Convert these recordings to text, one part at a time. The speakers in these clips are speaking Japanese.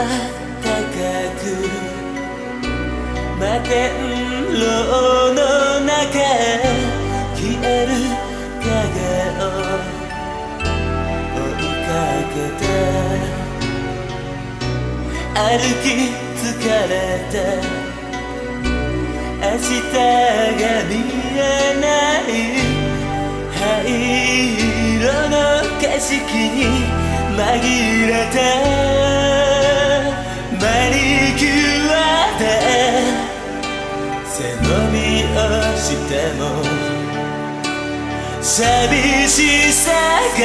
高く摩天楼の中消える影を追いかけて歩き疲れて明日が見えない灰色の景色に紛れて。背伸びをしても寂しさが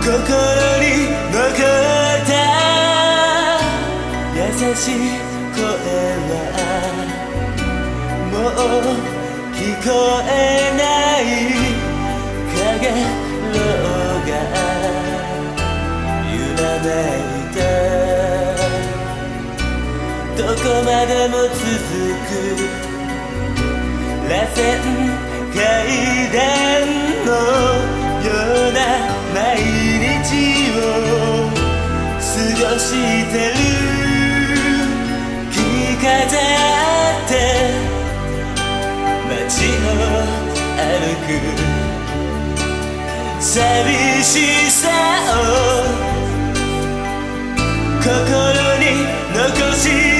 心に残った。優しい声はもう聞こえない。影ろうが揺らめいどこまでも続く螺旋階段のような毎日を過ごしてる着飾って街を歩く寂しさを心に残し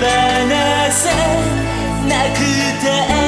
放せなくて